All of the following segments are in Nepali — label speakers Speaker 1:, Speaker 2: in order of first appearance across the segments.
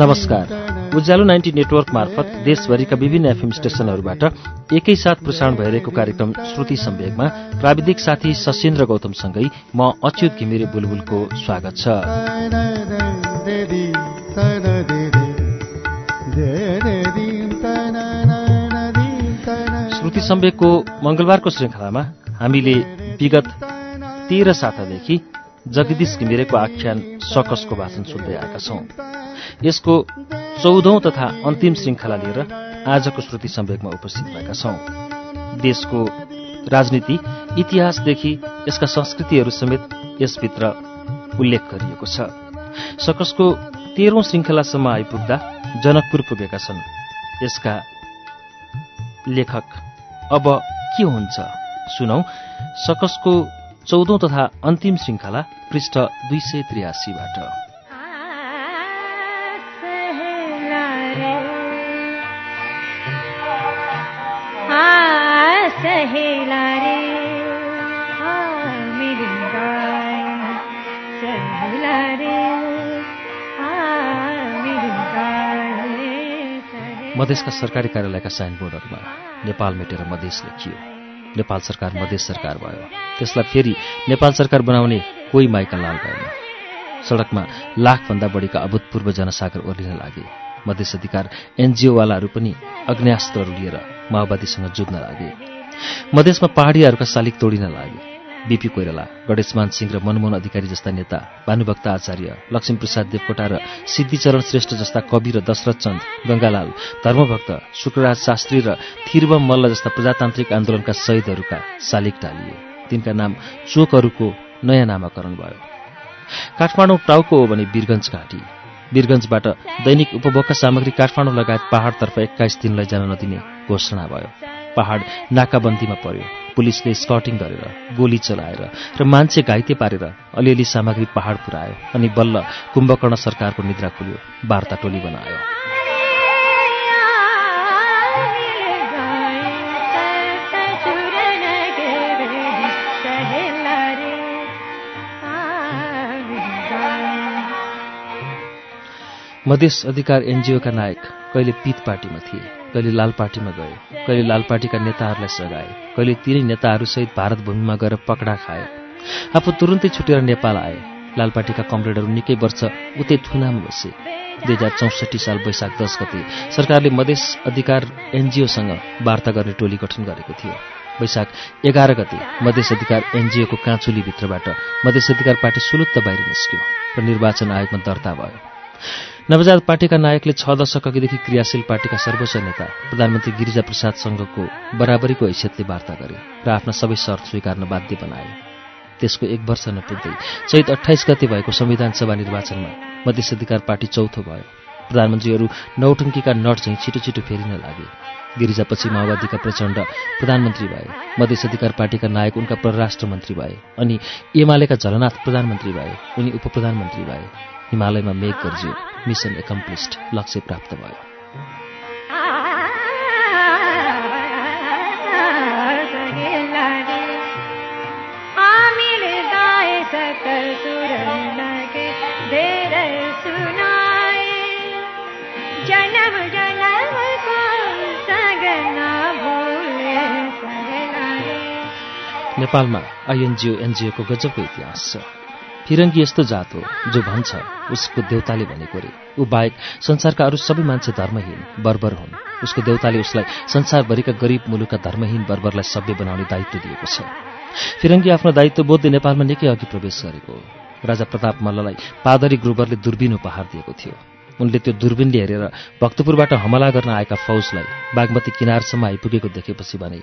Speaker 1: नमस्कार। उज्यालो नाइन्टी नेटवर्क मार्फत देशभरिका विभिन्न एफएम स्टेशनहरूबाट एकैसाथ प्रसारण भइरहेको कार्यक्रम श्रुति सम्वेगमा प्राविधिक साथी सशेन्द्र गौतमसँगै म अच्युत घिमिरे बुलबुलको स्वागत छ। सम्वेकको मंगलबारको श्रृङ्खलामा हामीले विगत तेह्र सातादेखि जगदीश घिमिरेको आख्यान सकसको वाचन सुन्दै आएका छौं। यसको चौधौं तथा अन्तिम श्रृङ्खला लिएर आजको श्रुति सम्वेकमा उपस्थित भएका छौं। देशको राजनीति इतिहासदेखि यसका संस्कृतिहरू समेत यसभित्र उल्लेख गरिएको छ। सकसको तेह्रौं श्रृङ्खलासम्म आइपुग्दा जनकपुर पुगेका छन्। यसका लेखक अब के हुन्छ? सुनौ सकसको चौधौं तथा अन्तिम श्रृङ्खला पृष्ठ दुई सय त्रियासीबाट
Speaker 2: सहेला रे
Speaker 1: मधेसका सरकारी कार्यालयका साइनबोर्डहरूमा नेपाल मेटेर मधेस लेखियो। नेपाल सरकार मधेस सरकार भयो। त्यसलाई फेरि नेपाल सरकार बनाउने कोही माइका लाल भएन। सडकमा लाखभन्दा बढीका अभूतपूर्व जनसागर ओर्लिन लागे। मधेस अधिकार एनजिओवालाहरू पनि अग्न्यास्त्रहरू लिएर माओवादीसँग जुझ्न लागे। मधेसमा पहाडियाहरूका शालिक तोडिन लागे। बिपी कोइराला गणेशमान सिंह र मनमोहन अधिकारी जस्ता नेता भानुभक्त आचार्य लक्ष्मीप्रसाद देवकोटा र सिद्धिचरण श्रेष्ठ जस्ता कवि र दशरथ चन्द गंगालाल धर्मभक्त शुक्रराज शास्त्री र थिरबम मल्ल जस्ता प्रजातान्त्रिक आन्दोलनका शहीदहरूका शालिक टालिए। तिनका नाम चोकहरूको नयाँ नामाकरण भयो। काठमाडौँ टाउको हो भने वीरगञ्ज घाँटी। वीरगञ्जबाट दैनिक उपभोगका सामग्री काठमाडौँ लगायत पहाडतर्फ एक्काइस दिनलाई जान नदिने घोषणा भयो। पहाड नाकाबन्दीमा पर्यो। पुलिसले स्कटिङ गरेर गोली चलाएर र मान्छे घाइते पारेर अलिअलि सामग्री पहाड पुर्यायो अनि बल्ल कुम्भकर्ण सरकारको निद्रा खुल्यो वार्ता टोली बनायो। मधेस अधिकार एनजिओका नायक कहिले पित पार्टीमा थिए कहिले लाल पार्टीमा गए कहिले लाल पार्टीका नेताहरूलाई सघाए कहिले तिनै नेताहरूसहित भारत भूमिमा गएर पकडा खाए। आफू तुरुन्तै छुटेर नेपाल आए। लाल पार्टीका कमरेडहरू निकै वर्ष उतै थुनामा बसे। दुई हजार चौसठी साल वैशाख दस गते सरकारले मधेस अधिकार एनजिओसँग वार्ता गर्ने टोली गठन गरेको थियो। वैशाख एघार गते मधेस अधिकार एनजिओको काँचुलीभित्रबाट मधेस अधिकार पार्टी सुलुत्त बाहिर निस्क्यो र निर्वाचन आयोगमा दर्ता भयो। नवजात पार्टीका नायकले छ दशक अघिदेखि क्रियाशील पार्टीका सर्वोच्च नेता प्रधानमन्त्री गिरिजा प्रसादसँगको बराबरीको हैसियतले वार्ता गरे र आफ्ना सबै शर्त स्वीकार्न बाध्य बनाए। त्यसको एक वर्ष नपुग्दै चैत अठाइस गते भएको संविधान सभा निर्वाचनमा मधेस अधिकार पार्टी चौथो भयो। प्रधानमन्त्रीहरू नौटङ्कीका नट चाहिँ छिटो छिटो फेरिन लागे। गिरिजापछि माओवादीका प्रचण्ड प्रधानमन्त्री भए मधेस अधिकार पार्टीका नायक उनका परराष्ट्र मन्त्री भए अनि एमालेका झलनाथ प्रधानमन्त्री भए उनी उप प्रधानमन्त्री भए। हिमालयमा मेघ गर्जियो मिसन एकम्प्लिस्ड लक्ष्य प्राप्त भयो। नेपालमा आइएनजिओ एनजिओको गजबको इतिहास छ। फिरङ्गी यस्तो जात हो जो भन्छ उसको देउताले भनेको रे ऊ बाहेक संसारका अरू सबै मान्छे धर्महीन बर्बर हुन्। उसको देउताले उसलाई संसारभरिका गरिब मुलुकका धर्महीन बर्बरलाई सभ्य बनाउने दायित्व दिएको छ। फिरङ्गी आफ्नो दायित्व बोध्दै नेपालमा निकै अघि प्रवेश गरेको। राजा प्रताप मल्ललाई पादरी ग्रुबरले दुर्बिन उपहार दिएको थियो। उनले त्यो दुर्बिनले हेरेर भक्तपुरबाट हमला गर्न आएका फौजलाई बागमती किनारसम्म आइपुगेको देखेपछि भने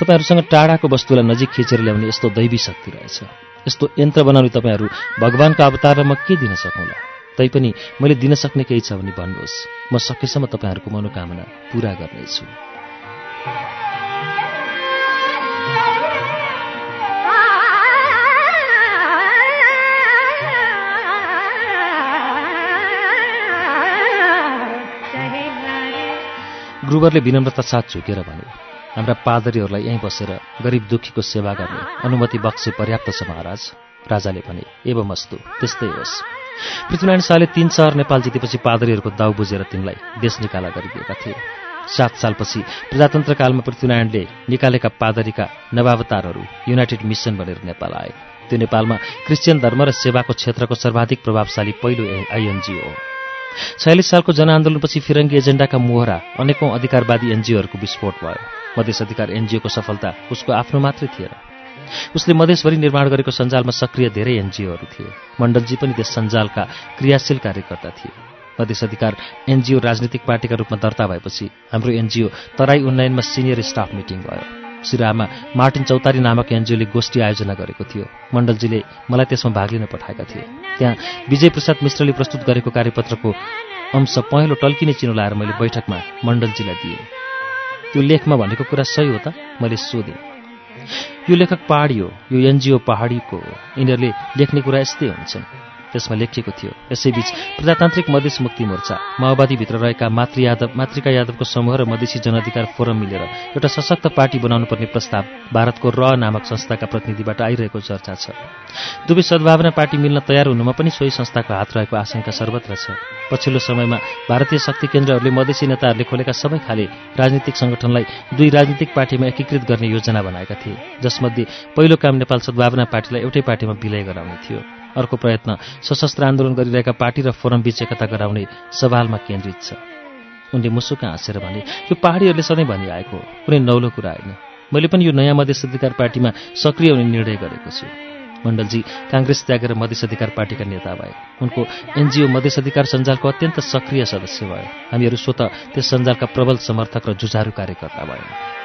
Speaker 1: तपाईँहरूसँग टाढाको वस्तुलाई नजिक खिचेर ल्याउने यस्तो दैवी शक्ति रहेछ। यस्तो यन्त्र बनाउने तपाईँहरू भगवान्को अवतारमा म के दिन सकौँला? तैपनि मैले दिन सक्ने केही छ भने भन्नुहोस्। म सकेसम्म तपाईँहरूको मनोकामना पूरा गर्नेछु। ग्रुवरले विनम्रता साथ झुकेर भने हाम्रा पादरीहरूलाई यहीँ बसेर गरिब दुःखीको सेवा गर्ने अनुमति बक्से पर्याप्त छ महाराज। राजाले भने एवं अस्तु त्यस्तै होस्। पृथ्वीनारायण शाहले तीन सहर नेपाल जितेपछि पादरीहरूको दाउ बुझेर तिनलाई देश निकाला गरिदिएका थिए। सात सालपछि प्रजातन्त्रकालमा पृथ्वीनारायणले निकालेका पादरीका नवावतारहरू युनाइटेड मिसन बनेर नेपाल आए। त्यो नेपालमा क्रिस्चियन धर्म र सेवाको क्षेत्रको सर्वाधिक प्रभावशाली पहिलो आइएनजिओ हो। छयालिस सालको जनआन्दोलनपछि फिरङ्गी एजेन्डाका मोहरा अनेकौं अधिकारवादी एनजिओहरूको विस्फोट भयो। मधेस अधिकार एनजिओको सफलता उसको आफ्नो मात्रै थिएन। उसले मधेसभरि निर्माण गरेको सञ्जालमा सक्रिय धेरै एनजिओहरू थिए। मण्डलजी पनि त्यस सञ्जालका क्रियाशील कार्यकर्ता थिए। मधेस अधिकार एनजिओ राजनीतिक पार्टीका रूपमा दर्ता भएपछि हाम्रो एनजिओ तराई उन्नयनमा सिनियर स्टाफ मिटिङ भयो। सिराहामा मार्टिन चौतारी नामक एनजिओले गोष्ठी आयोजना गरेको थियो। मण्डलजीले मलाई त्यसमा भाग लिन पठाएका थिए। त्यहाँ विजय प्रसाद मिश्रले प्रस्तुत गरेको कार्यपत्रको अंश पहेँलो टल्किने चिनो लाएर मैले बैठकमा मण्डलजीलाई दिएँ। त्यो लेखमा भनेको कुरा सही हो त? मैले सोधेँ। यो लेखक पहाडी हो यो एनजिओ पहाडीको हो। यिनीहरूले लेख्ने कुरा यस्तै हुन्छन्। त्यसमा लेखिएको थियो। यसैबीच प्रजातान्त्रिक मधेस मुक्ति मोर्चा माओवादीभित्र रहेका मातृ यादव मातृका यादवको समूह र मधेसी जनअधिकार फोरम मिलेर एउटा सशक्त पार्टी बनाउनु पर्ने प्रस्ताव भारतको र नामक संस्थाका प्रतिनिधिबाट आइरहेको चर्चा छ। दुवै सद्भावना पार्टी मिल्न तयार हुनुमा पनि सोही संस्थाको हात रहेको आशंका सर्वत्र छ। पछिल्लो समयमा भारतीय शक्ति केन्द्रहरूले मधेसी नेताहरूले खोलेका सबै खाले राजनीतिक संगठनलाई दुई राजनीतिक पार्टीमा एकीकृत गर्ने योजना बनाएका थिए जसमध्ये पहिलो काम नेपाल सद्भावना पार्टीलाई एउटै पार्टीमा विलय गराउने थियो। अर्को प्रयत्न। सशस्त्र आन्दोलन गरिरहेका पार्टी र फोरम बीच एकता गराउने सवालमा केन्द्रित छ। उनले मुसुक हाँसेर भने यो पहाडीहरूले सधैँ भनिआएको कुनै नौलो कुरा होइन। मैले पनि यो नयाँ मधेस अधिकार पार्टीमा सक्रिय हुने निर्णय गरेको छु। मण्डलजी काङ्ग्रेस त्यागेर मधेस अधिकार पार्टीका नेता भए। उनको एनजिओ मधेस अधिकार सञ्जालको अत्यन्त सक्रिय सदस्य भयो। हामीहरू स्वत त्यस सञ्जालका प्रबल समर्थक र जुझारू कार्यकर्ता भयौँ।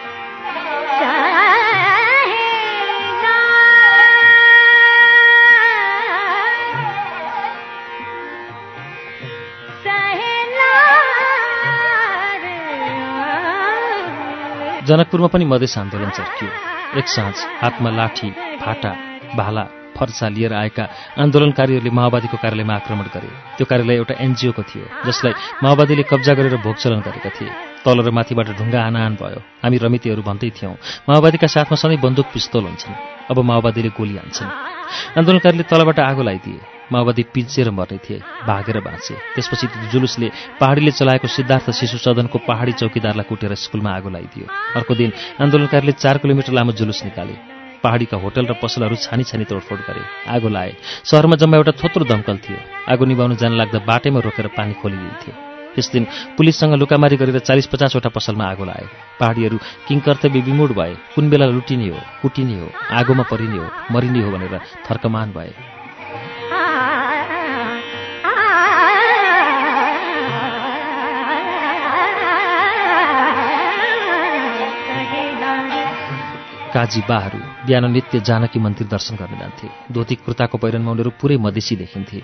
Speaker 1: जनकपुरमा पनि मधेस आन्दोलन चर्कियो। एक साँझ हातमा लाठी फाटा भाला फर्सा लिएर आएका आन्दोलनकारीहरूले माओवादीको कार्यालयमा आक्रमण गरे। त्यो कार्यालय एउटा एनजिओको थियो जसलाई माओवादीले कब्जा गरेर भोगचलन गरेका थिए। तल र माथिबाट ढुङ्गा हानाहान भयो। हामी रमितीहरू भन्दै थियौँ माओवादीका साथमा सधैँ बन्दुक पिस्तोल हुन्छन्। अब माओवादीले गोली हान्छन्। आन्दोलनकारीले तलबाट आगो लगाइदिए माओवादी पिल्चेर मर्ने थिए भागेर बाँचे। त्यसपछि जुलुसले पहाडीले चलाएको सिद्धार्थ शिशु सदनको पहाडी चौकीदारलाई कुटेर स्कुलमा आगो लगाइदियो अर्को दिन आन्दोलनकारीले चार किलोमिटर लामो जुलुस निकाले। पहाडीका होटल र पसलहरू छानी छानी तोडफोड गरे। आगो लाए। सहरमा जम्मा एउटा थोत्रो दमकल थियो। आगो निभाउनु जान लाग्दा बाटैमा रोकेर पानी खोलिदिन्थे त्यस दिन पुलिससँग लुकामारी गरेर चालिस पचासवटा पसलमा आगो लाए। पहाडीहरू किङकर्तव्य विमूढ भए। कुन बेला लुटिने हो कुटिने हो आगोमा परिने हो मरिने हो भनेर थर्कमान भए। काजी बाहरू बिहान नित्य जानकी मन्दिर दर्शन गर्न जान्थे। धोती कुर्ताको पहिरनमा उनीहरू पुरै मधेसी देखिन्थे।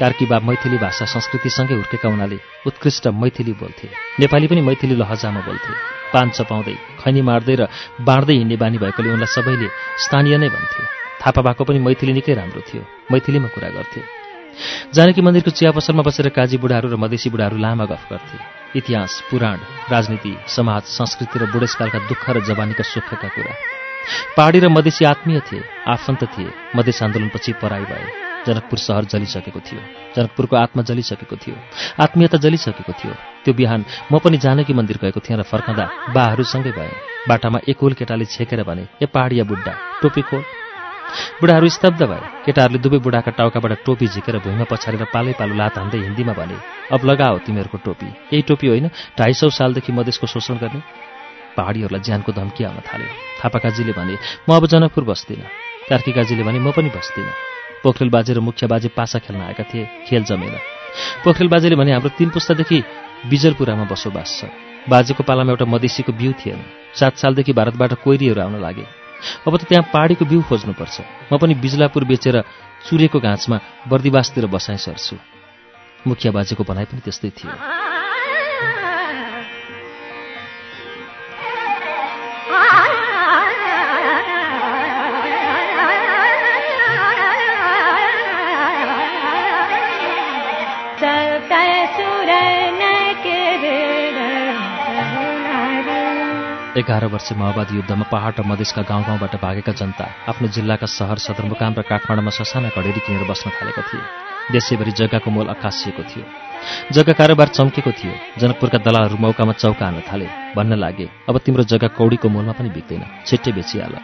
Speaker 1: कार्की बा मैथिली भाषा संस्कृतिसँगै हुर्केका हुनाले उत्कृष्ट मैथिली बोल्थे। नेपाली पनि मैथिली लहजामा बोल्थे। पान चपाउँदै खैनी मार्दै र बाँड्दै हिँड्ने बानी भएकोले उनलाई सबैले स्थानीय नै भन्थे। थापा भएको पनि मैथिली निकै राम्रो थियो। मैथिलीमा कुरा गर्थे। जानकी मन्दिरको चिया पसलमा बसेर काजी बुढाहरू र मधेसी बुढाहरू लामा गफ गर्थे। इतिहास पुराण राजनीति समाज संस्कृति र बुढेसकालका दुःख र जवानीका सुखका कुरा। पहाडी र मधेसी आत्मीय थिए आफन्त थिए मधेस आन्दोलनपछि पराई भए। जनकपुर सहर जलिसकेको थियो। जनकपुरको आत्मा जलिसकेको थियो। आत्मीयता जलिसकेको थियो। त्यो बिहान म पनि जानकी मन्दिर गएको थिएँ र फर्कँदा बाहरूसँगै भएँ। बाटामा एकोल केटाले छेकेर भने ए पहाडिया बुड्डा टोपी खोल। बुढाहरू स्तब्ध भए। केटाहरूले दुवै बुढाका टाउकाबाट टोपी झिकेर भुइँमा पछारेर पालै पालो लात हान्दै हिन्दीमा भने अब लगाओ तिमीहरूको टोपी। यही टोपी होइन ढाई सौ सालदेखि मधेसको शोषण गर्ने। पहाडीहरूलाई ज्यानको धम्की आउन थाल्यो। थापाकाजीले भने म अब जनकपुर बस्दिनँ। कार्कीकाजीले भने म पनि बस्दिनँ। पोखरेल बाजे र मुख्य बाजे पासा खेल्न आएका थिए खेल जमेर पोखरेल बाजेले भने हाम्रो तीन पुस्तादेखि बिजलपुरामा बसोबास छ। बाजेको पालामा एउटा मधेसीको बिउ थिएन। सात सालदेखि भारतबाट कोइरीहरू आउन लागे। अब त त्यहाँ पहाडीको बिउ खोज्नुपर्छ। म पनि बिजलापुर बेचेर चुरेको घाँचमा बर्दिवासतिर बसाइ सर्छु मुखिया बाजेको भनाइ पनि त्यस्तै थियो। एघार वर्ष माओवादी युद्धमा पहाड र मधेसका गाउँ गाउँबाट भागेका जनता आफ्नो जिल्लाका सहर सदरमुकाम र काठमाडौँमा ससाना घडेरी किनेर बस्न थालेका थिए। देशैभरि जग्गाको मोल अकासिएको थियो। जग्गा कारोबार चम्केको थियो। जनकपुरका दलालहरू मौकामा चौका हान्न थाले। भन्न लागे अब तिम्रो जग्गा कौडीको मोलमा पनि बिक्दैन। छिट्टै बेचिहाल।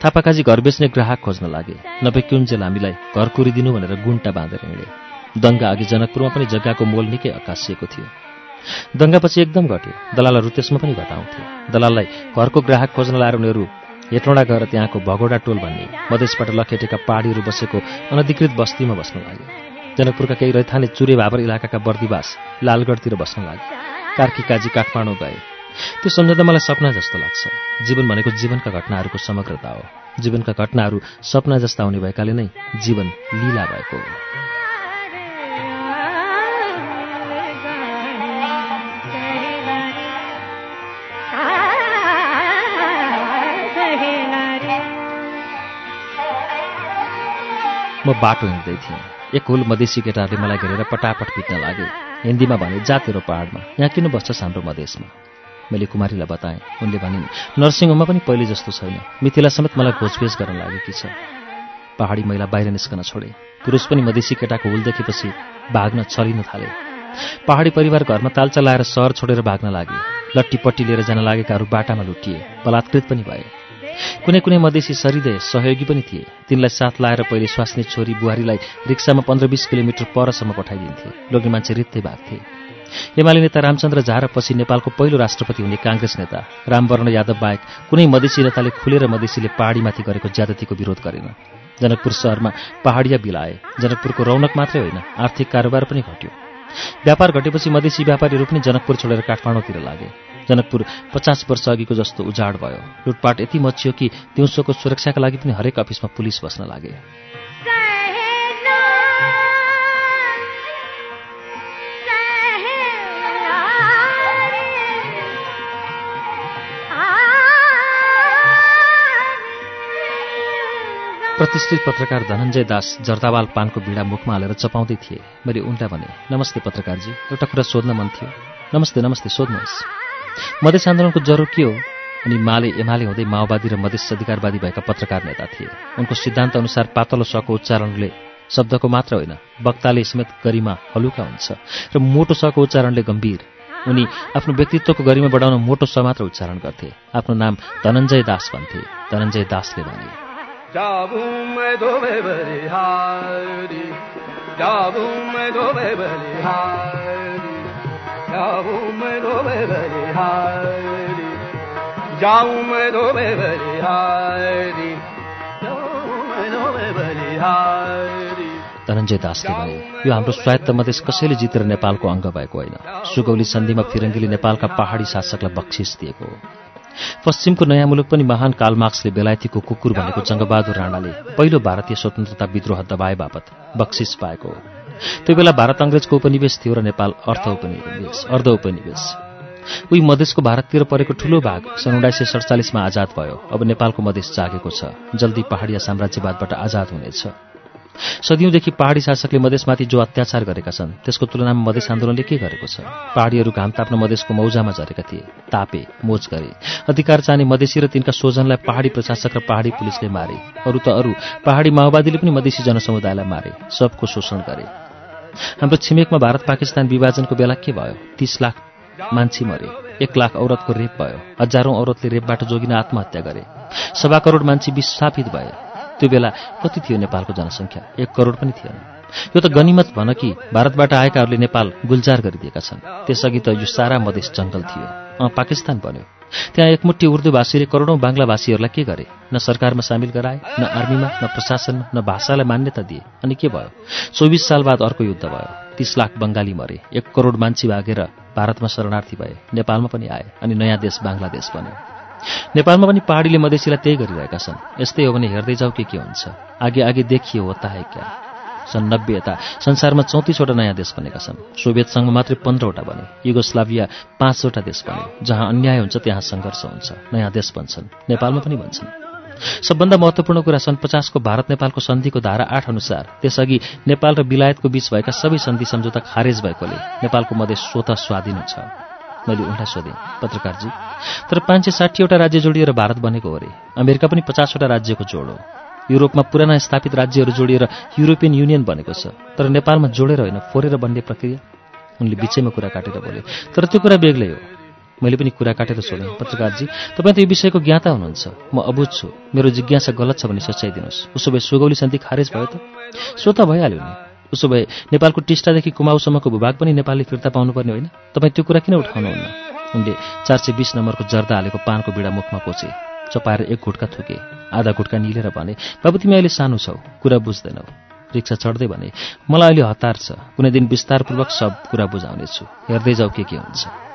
Speaker 1: थापाकाजी घर बेच्ने ग्राहक खोज्न लागे। नभए कुन्जेल हामीलाई घर कुरिदिनु भनेर गुन्टा बाँधेर हिँडे। दङ्गा अघि जनकपुरमा पनि जग्गाको मोल निकै अकासिएको थियो। दङ्गापछि एकदम घट्यो। दलालहरू त्यसमा पनि घटाउँथे दलाललाई घरको ग्राहक खोज्न लाएर उनीहरू हेटौँडा गएर त्यहाँको भगोडा टोल भन्ने मधेसबाट लखेटेका पहाडीहरू बसेको अनधिकृत बस्तीमा बस्न लागे जनकपुरका केही रैथाने चुरे भावर इलाकाका बर्दिवास लालगढतिर बस्न लागे कार्की काजी काठमाडौँ गए। त्यो सम्झँदा मलाई सपना जस्तो लाग्छ। जीवन भनेको जीवनका घटनाहरूको समग्रता हो। जीवनका घटनाहरू सपना जस्ता हुने भएकाले नै जीवन लीला भएको हो। म बाटो हिँड्दै थिएँ। एक हुल मधेसी केटाहरूले मलाई घेरेर पटापट पिट्न लागे हिन्दीमा भने जातेरो पहाडमा। यहाँ किन बस्छस् हाम्रो मधेसमा? मैले कुमारीलाई बताएँ। उनले भनिन् नर्सिङ होममा पनि पहिले जस्तो छैन। मिथिला समेत मलाई घोचपेच गर्न लागेकी छ। पहाडी महिला बाहिर निस्कन छोडे। पुरुष पनि मधेसी केटाको हुल देखेपछि भाग्न छलिन थाले। पहाडी परिवार घरमा तालचा लाएर सहर छोडेर भाग्न लागे। लट्टीपट्टी लिएर जान लागेकाहरू बाटामा लुटिए। बलात्कृत पनि भए। कुनै कुनै मधेसी सरिदय सहयोगी पनि थिए। तिनलाई साथ लाएर पहिले स्वास्नी छोरी बुहारीलाई रिक्सामा पन्ध्र बिस किलोमिटर परसम्म पठाइदिन्थे। लोग्ने मान्छे रित्तै भाग्थे एमाले नेता रामचन्द्र झा र पछि नेपालको पहिलो राष्ट्रपति हुने काङ्ग्रेस नेता रामवर्ण यादव बाहेक कुनै मधेसी नेताले खुलेर मधेसीले पहाडीमाथि गरेको ज्यादतीको विरोध गरेन। जनकपुर सहरमा पहाडिया बिलाए। जनकपुरको रौनक मात्रै होइन आर्थिक कारोबार पनि घट्यो। व्यापार घटेपछि मधेसी व्यापारीहरू पनि जनकपुर छोडेर काठमाडौँतिर लागे। जनकपुर पचास वर्ष अघिको जस्तो उजाड भयो। लुटपाट यति मचियो कि दिउँसोको सुरक्षाका लागि पनि हरेक अफिसमा पुलिस बस्न लागे। प्रतिष्ठित पत्रकार धनञ्जय दास जर्दावाल पानको बिडा मुखमा हालेर चपाउँदै थिए। मैले उनलाई भने नमस्ते पत्रकारजी। एउटा कुरा सोध्न मन थियो। नमस्ते नमस्ते सोध्नुहोस्। मधेस आन्दोलनको जरो के हो? अनि माले एमाले हुँदै माओवादी र मधेस अधिकारवादी भएका पत्रकार नेता थिए। उनको सिद्धान्त अनुसार पातलो सको उच्चारणले शब्दको मात्र होइन वक्ताले समेत गरिमा हलुका हुन्छ। र मोटो सको उच्चारणले गम्भीर। उनी आफ्नो व्यक्तित्वको गरिमा बढाउन मोटो स मात्र उच्चारण गर्थे। आफ्नो नाम धनञ्जय दास भन्थे। धनञ्जय दासले भने धनञ्जय दासले भने यो हाम्रो स्वायत्त मधेस कसैले जितेर नेपालको अङ्ग भएको होइन। सुगौली सन्धिमा फिरङ्गीले नेपालका पहाडी शासकलाई बक्सिस दिएको हो। पश्चिमको नयाँ मुलुक पनि महान कालमार्क्सले बेलायतीको कुकुर भनेको जङ्गबहादुर राणाले पहिलो भारतीय स्वतन्त्रता विद्रोह दबाए बापत बक्सिस पाएको हो। त्यो बेला भारत अङ्ग्रेजको उपनिवेश थियो र नेपाल अर्थ उपनिवेश अर्ध उपनिवेश। उही मधेसको भारततिर परेको ठूलो भाग सन् उन्नाइस सय सडचालिसमा आजाद भयो। अब नेपालको मधेस जागेको छ। जल्दी पहाडिया साम्राज्यवादबाट आजाद हुनेछ। सदियौंदेखि पहाडी शासकले मधेसमाथि जो अत्याचार गरेका छन् त्यसको तुलनामा मधेस आन्दोलनले के गरेको छ? पहाडीहरू घाम ताप्न मधेसको मौजामा झरेका थिए। तापे मोज गरे। अधिकार चाहने मधेसी र तिनका स्वजनलाई पहाडी प्रशासक र पहाडी पुलिसले मारे। अरू त अरू पहाडी माओवादीले पनि मधेसी जनसमुदायलाई मारे। सबको शोषण गरे। हाम्रो छिमेकमा भारत पाकिस्तान विभाजनको बेला के भयो? तीस लाख मान्छे मरे। एक लाख औरतको रेप भयो। हजारौं औरतले रेपबाट जोगिन आत्महत्या गरे। सवा करोड मान्छे विस्थापित भए। त्यो बेला कति थियो नेपालको जनसङ्ख्या? एक करोड पनि थिएन। यो त गनिमत भन कि भारतबाट आएकाहरूले नेपाल गुल्जार गरिदिएका छन्। त्यसअघि त यो सारा मधेस जङ्गल थियो। अँ पाकिस्तान बन्यो। त्यहाँ एकमुठी उर्दूभाषीले करोडौँ बाङ्लाभाषीहरूलाई के गरे? न सरकारमा सामेल गराए न आर्मीमा न प्रशासनमा न भाषालाई मान्यता दिए। अनि के भयो? चौबिस साल बाद अर्को युद्ध भयो। तीस लाख बङ्गाली मरे। एक करोड मान्छे भागेर भारतमा शरणार्थी भए। नेपालमा पनि आए अनि नयाँ देश बाङ्लादेश बन्यो। नेपालमा पनि पहाडीले मधेसीलाई त्यही गरिरहेका छन्। यस्तै हो भने हेर्दै जाऊ के के हुन्छ। आगे आगे देखियो होता है क्या। सन् नब्बे यता संसारमा चौतिसवटा नयाँ देश बनेका छन्। सोभियत सङ्घमा मात्रै पन्ध्रवटा बने। युगोस्लाभिया पाँचवटा देश बने। जहाँ अन्याय हुन्छ त्यहाँ सङ्घर्ष हुन्छ। नयाँ देश बन्छन्। नेपालमा पनि भन्छन् सबभन्दा महत्वपूर्ण कुरा सन् पचासको भारत नेपालको सन्धिको धारा आठ अनुसार त्यसअघि नेपाल र विलायतको बीच भएका सबै सन्धि सम्झौता खारेज भएकोले नेपालको मधेस स्वत स्वाधीन छ मैले उनलाई सोधेँ पत्रकारजी तर पाँच सय साठीवटा राज्य जोडिएर भारत बनेको हो अरे अमेरिका पनि पचासवटा राज्यको जोड हो। युरोपमा पुराना स्थापित राज्यहरू जोडिएर युरोपियन युनियन बनेको छ। तर नेपालमा जोडेर होइन फोरेर बन्ने प्रक्रिया? उनले बिचैमा कुरा काटेर बोले तर त्यो कुरा बेग्लै हो। मैले पनि कुरा काटेर सोधेँ पत्रकारजी तपाईँ त यो विषयको ज्ञाता हुनुहुन्छ। म अबुझ छु। मेरो जिज्ञासा गलत छ भने सच्याइदिनुहोस्। उसो भए सुगौली सन्धि खारेज भयो त? सो त भइहाल्यो नि। उसो भए नेपालको टिस्टादेखि कुमाउसम्मको भूभाग पनि नेपालले फिर्ता पाउनुपर्ने होइन? तपाईँ त्यो कुरा किन उठाउनुहुन्न? उनले चार सय बिस नम्बरको जर्दा हालेको पानको बिडा मुखमा पोचे चपाएर एक घुटका थुके। आधा घुटका निलेर भने बाबु तिमी अहिले सानो छौ। कुरा बुझ्दैनौ। रिक्सा चढ्दै भने मलाई अहिले हतार छ। कुनै दिन विस्तारपूर्वक सब कुरा बुझाउनेछु। हेर्दै जाऊ के के हुन्छ।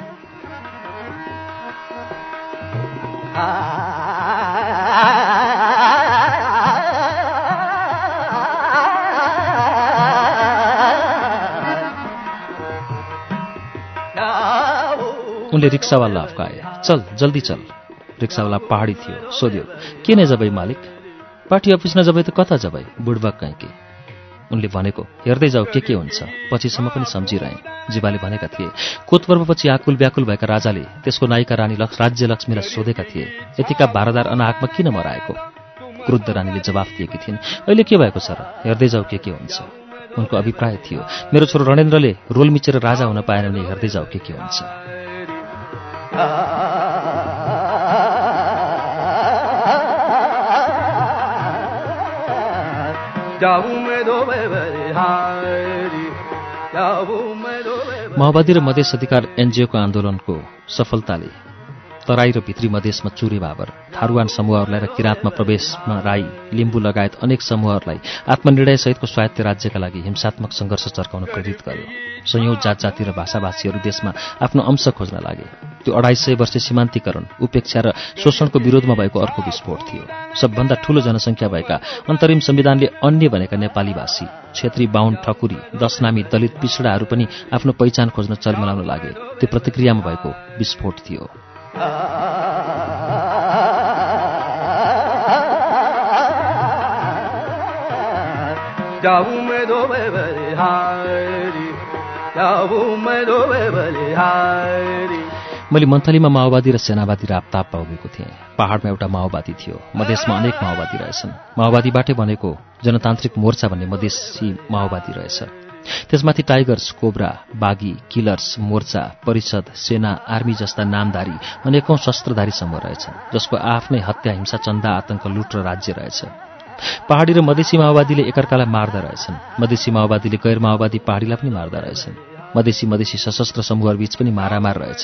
Speaker 1: उनले रिक्सावाला अफ्काए चल जल्दी चल। रिक्सावाला पहाडी थियो सोध्यो के नै जबै मालिक? पार्टी अफिस नजबै त कता जबै? बुढबक कहीँ के उनले भनेको हेर्दै जाऊ के के हुन्छ? पछिसम्म पनि सम्झिरहे। जीवाले भनेका थिए कोतपर्वपछि आकुल व्याकुल भएका राजाले त्यसको नायिका रानी लक्ष राज्य लक्ष्मीलाई सोधेका थिए। यतिका भारदार अनाहकमा किन मराएको? क्रुद्ध रानीले जवाफ दिएकी थिइन् अहिले के भएको छ र? हेर्दै जाऊ के के हुन्छ? उनको अभिप्राय थियो मेरो छोरो रणेन्द्रले रोल मिचेर राजा हुन पाएन भने हेर्दै जाऊ के के हुन्छ? माओवादी र मधेस अधिकार एनजिओको आन्दोलनको सफलताले तराई र भित्री मधेसमा चुरे बाबर। थारुवान समूहहरूलाई र किराँतमा प्रवेशमा राई लिम्बू लगायत अनेक समूहहरूलाई आत्मनिर्णयसहितको स्वायत्त राज्यका लागि हिंसात्मक सङ्घर्ष चर्काउन प्रेरित गर्यो। संयौँ जात जाति र भाषाभाषीहरू देशमा आफ्नो अंश खोज्न लागे। त्यो अढाई सय वर्ष सीमान्तीकरण उपेक्षा र शोषणको विरोधमा भएको अर्को विस्फोट थियो। सबभन्दा ठूलो जनसङ्ख्या भएका अन्तरिम संविधानले अन्य भनेका नेपालीभाषी क्षेत्री बाहुन ठकुरी दशनामी दलित पिछडाहरू पनि आफ्नो पहिचान खोज्न चर्मलाउन लागे। त्यो प्रतिक्रियामा भएको विस्फोट थियो। मैले मन्थलीमा माओवादी र सेनावादी रापताप पाउगेको थिएँ। पहाडमा एउटा माओवादी थियो। मधेसमा अनेक माओवादी रहेछन्। माओवादीबाटै बनेको जनतान्त्रिक मोर्चा भन्ने मधेसी माओवादी रहेछ। त्यसमाथि टाइगर्स कोब्रा बागी किलर्स मोर्चा परिषद सेना आर्मी जस्ता नामधारी अनेकौं शस्त्रधारी समूह रहेछन् जसको आफ्नै हत्या हिंसा चन्दा आतंक लुट र राज्य रहेछ। पहाडी र मधेसी माओवादीले एकअर्कालाई मार्दा रहेछन्। मधेसी माओवादीले गैर माओवादी पहाडीलाई पनि मार्दा रहेछन्। मधेसी मधेसी सशस्त्र समूहहरूबीच पनि मारामार रहेछ।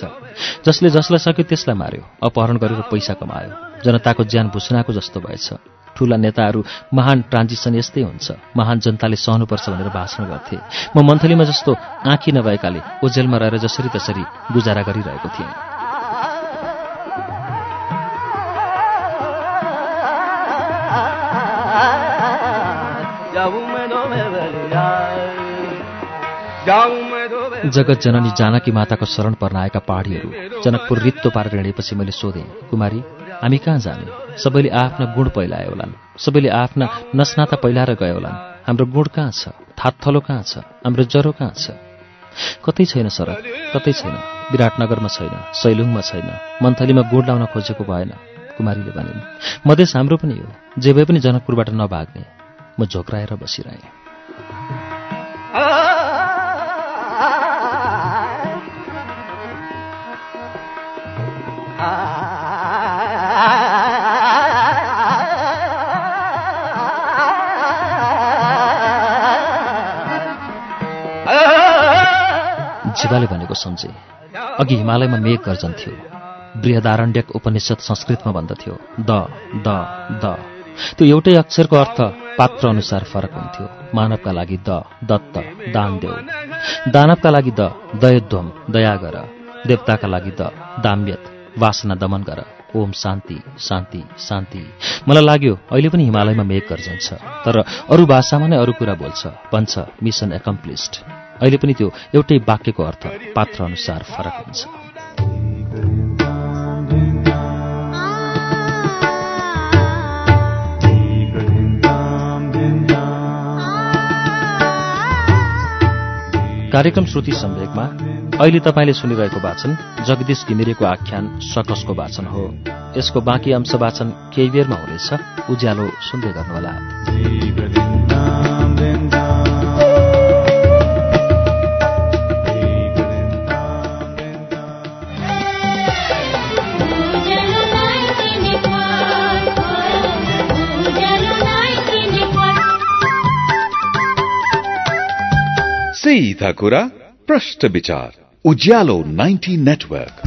Speaker 1: जसले जसलाई सक्यो त्यसलाई मार्यो अपहरण गरेर पैसा कमायो। जनताको ज्यान भुसनाको जस्तो भएछ। ठूला नेताहरू महान ट्रान्जिसन यस्तै हुन्छ। महान जनताले सहनुपर्छ भनेर भाषण गर्थे। म मन्थलीमा जस्तो आँखी नभएकाले ओझेलमा रहेर जसरी तसरी गुजारा गरिरहेको थिएँ। जगत जननी जानकी माताको शरण पर्न आएका पहाडीहरू जनकपुर रित्तो पारेर हिँडेपछि मैले सोधेँ कुमारी हामी कहाँ जाने? सबैले आफ्ना गुण पहिलाए होलान्। सबैले आफ्ना नस्नाता पहिलाएर गए होलान्। हाम्रो गुण कहाँ छ? थातथलो कहाँ छ? हाम्रो जरो कहाँ छ? कतै छैन सडक कतै छैन। विराटनगरमा छैन सैलुङमा छैन मन्थलीमा गुण लाउन खोजेको भएन कुमारीले भनिन्। मधेस हाम्रो पनि हो जे भए पनि जनकपुरबाट नभाग्ने। म झोक्राएर बसिरहेँ। शिवाले भनेको सम्झे। अघि हिमालयमा मेघ गर्जन थियो। बृहदारण्यक उपनिषद संस्कृतमा भन्दथ्यो द द द। त्यो एउटै अक्षरको अर्थ पात्र अनुसार फरक हुन्थ्यो। मानवका लागि द दत्त दान देऊ। दानवका लागि द दयोध्वम दया गर। देवताका लागि द दाम्यत वासना दमन गर। ओम शान्ति शान्ति शान्ति। मलाई लाग्यो अहिले पनि हिमालयमा मेघ गर्जन छ। तर अरू भाषामा नै अरू कुरा बोल्छ। भन्छ मिसन एकम्प्लिस्ड। अहिले पनि त्यो एउटै वाक्यको अर्थ पात्र अनुसार फरक हुन्छ। कार्यक्रम श्रुति सम्वेकमा अहिले तपाईँले सुनिरहेको वाचन जगदीश घिमिरेको आख्यान सकसको वाचन हो। यसको बाँकी अंश वाचन केही बेरमा हुनेछ। उज्यालो सुन्दै गर्नुहोला।
Speaker 3: कुरा विचार उज्यालो 90 नेटवर्क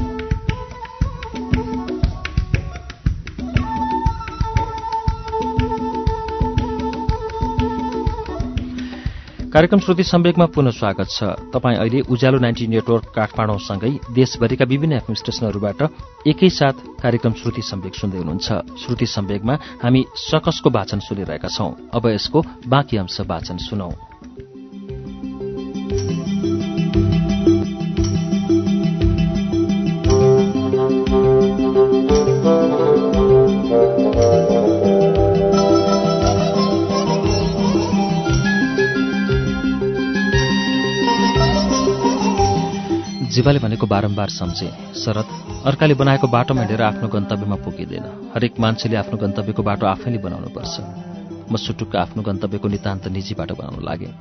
Speaker 1: कार्यक्रम श्रुति सम्वेकमा पुनः स्वागत छ। तपाईँ अहिले उज्यालो नाइन्टी नेटवर्क काठमाडौँसँगै देशभरिका विभिन्न एफएम स्टेशनहरूबाट एकैसाथ कार्यक्रम श्रुति सम्वेक सुन्दै हुनुहुन्छ। श्रुति सम्वेकमा हामी सकसको वाचन सुनिरहेका छौं। अब यसको बाँकी अंश वाचन सुनौं। जीवाले भनेको बारम्बार सम्झे शरद अर्काले बनाएको बाटोमा हिँडेर आफ्नो गन्तव्यमा पुगिँदैन। हरेक मान्छेले आफ्नो गन्तव्यको बाटो आफैले बनाउनुपर्छ। म सुटुक्क आफ्नो गन्तव्यको नितान्त निजी बाटो बनाउन लागेँ।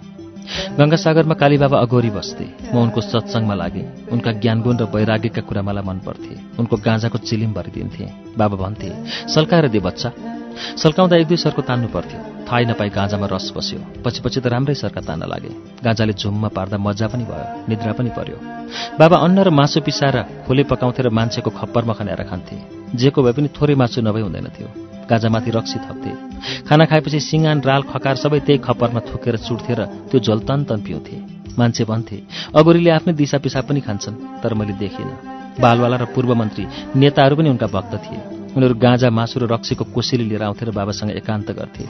Speaker 1: गंगासागरमा कालीबाबा अघोरी बस्थे। म उनको सत्सङमा लागेँ। उनका ज्ञानगुण र वैराग्यका कुरा मलाई मन पर्थे उनको गाँजाको चिलिम भरिदिन्थे। बाबा भन्थे सल्काएर दे बच्चा। सल्काउँदा एक दुई सरको तान्नु पर्थ्यो। थाहै नपाई गाँजामा रस बस्यो। पछि पछि त राम्रै सरका तान्न लागे। गाँजाले झुममा पार्दा मजा पनि भयो निद्रा पनि पर्यो। बाबा अन्न र मासु पिसाएर खोले पकाउँथे र मान्छेको खप्परमा खनाएर खान्थे। जेको भए पनि थोरै मासु नभई हुँदैन थियो गाँजामाथि रक्सी थप्थे। खाना खाएपछि सिङ्गान राल खकार सबै त्यही खप्परमा थुकेर चुड्थे र त्यो झोल तन पिउँथे। मान्छे भन्थे अगोरीले आफ्नै दिशा पिसाब पनि खान्छन् तर मैले देखिनँ। बालवाला र पूर्व मन्त्री नेताहरू पनि उनका भक्त थिए। उनीहरू गाँजा मासु र रक्सीको कोसेली लिएर आउँथे र बाबासँग एकान्त गर्थे।